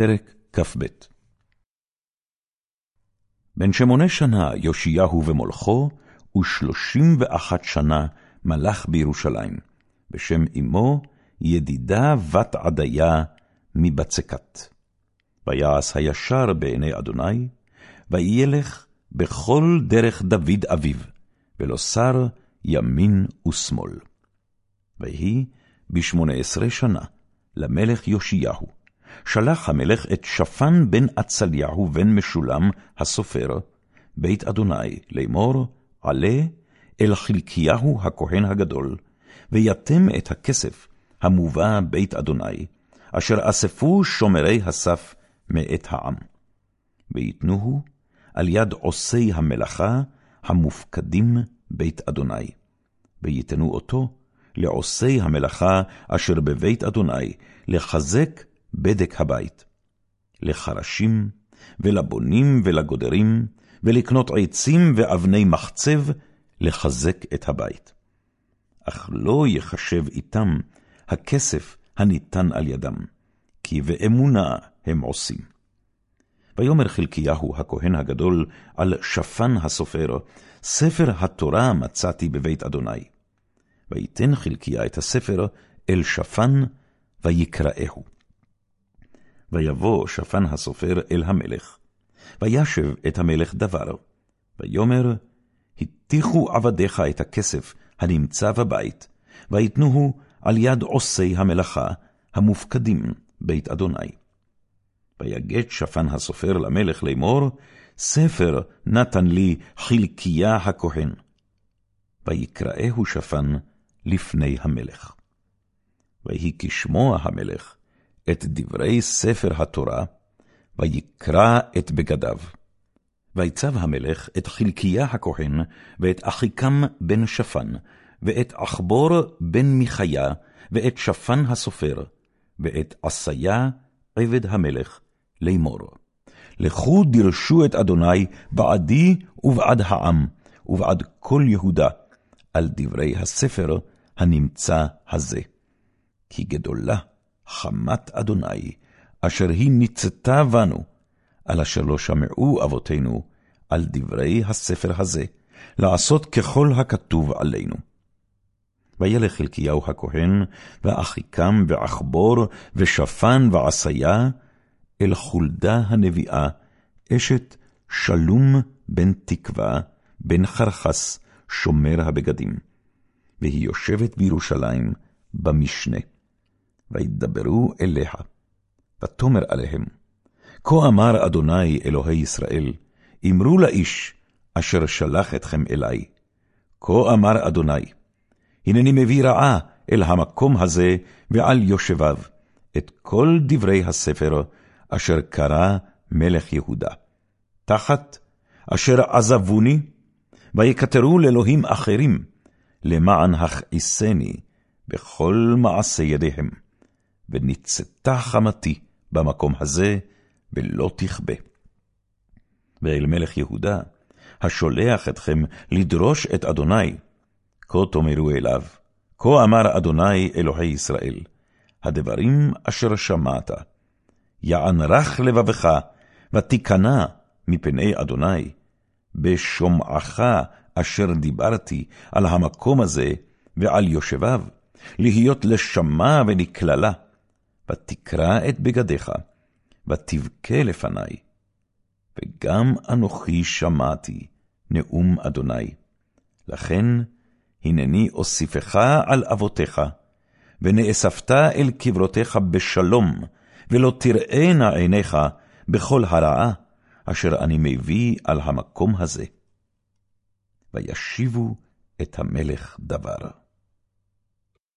פרק כ"ב בן שמונה שנה יאשיהו ומולכו, ושלושים ואחת שנה מלך בירושלים, בשם אמו ידידה בת עדיה מבצקת. ויעש הישר בעיני אדוני, וילך בכל דרך דוד אביו, ולא שר ימין ושמאל. ויהי בשמונה עשרה שנה למלך יאשיהו, שלח המלך את שפן בן עצליהו בן משולם הסופר, בית אדוני, לאמור, עלה אל חלקיהו הכהן הגדול, ויתם את הכסף המובא בית אדוני, אשר אספו שומרי הסף מאת העם. ויתנוהו על יד עושי המלאכה המופקדים בית אדוני, ויתנו אותו לעושי המלאכה אשר בבית אדוני, לחזק בדק הבית, לחרשים, ולבונים ולגודרים, ולקנות עצים ואבני מחצב, לחזק את הבית. אך לא יחשב איתם הכסף הניתן על ידם, כי באמונה הם עושים. ויאמר חלקיהו הכהן הגדול על שפן הסופר, ספר התורה מצאתי בבית אדוני. ויתן חלקיה את הספר אל שפן, ויקראהו. ויבוא שפן הסופר אל המלך, וישב את המלך דבר, ויאמר, הטיחו עבדיך את הכסף הנמצא בבית, ויתנוהו על יד עושי המלאכה המופקדים בית אדוני. ויגד שפן הסופר למלך לאמור, ספר נתן לי חלקיה הכהן. ויקראהו שפן לפני המלך. ויהי כשמוע המלך את דברי ספר התורה, ויקרא את בגדיו. ויצב המלך את חלקיה הכהן, ואת אחיקם בן שפן, ואת עכבור בן מיכיה, ואת שפן הסופר, ואת עשיה עבד המלך, לאמור. לכו דירשו את אדוני בעדי ובעד העם, ובעד כל יהודה, על דברי הספר הנמצא הזה. כי גדולה חמת אדוני, אשר היא ניצתה בנו, על אשר לא שמעו אבותינו על דברי הספר הזה, לעשות ככל הכתוב עלינו. וילך חלקיהו הכהן, ואחיקם, ועכבור, ושפן, ועשיה, אל חולדה הנביאה, אשת שלום בן תקווה, בן חרחס, שומר הבגדים. והיא יושבת בירושלים במשנה. וידברו אליה, ותאמר עליהם, כה אמר אדוני אלוהי ישראל, אמרו לאיש אשר שלח אתכם אלי, כה אמר אדוני, הנני מביא רעה אל המקום הזה ועל יושביו, את כל דברי הספר אשר קרא מלך יהודה. תחת אשר עזבוני, ויקטרו לאלוהים אחרים, למען הכעיסני בכל מעשה ידיהם. וניצתה חמתי במקום הזה, ולא תכבה. ואל מלך יהודה, השולח אתכם לדרוש את אדוני, כה תאמרו אליו, כה אמר אדוני אלוהי ישראל, הדברים אשר שמעת, יען רך לבבך, ותיכנע מפני אדוני, בשומעך אשר דיברתי על המקום הזה ועל יושביו, להיות לשמה ולקללה, ותקרע את בגדיך, ותבכה לפני. וגם אנוכי שמעתי נאום אדוני. לכן, הנני אוסיפך על אבותיך, ונאספת אל קברותיך בשלום, ולא תראינה עיניך בכל הרעה אשר אני מביא על המקום הזה. וישיבו את המלך דבר.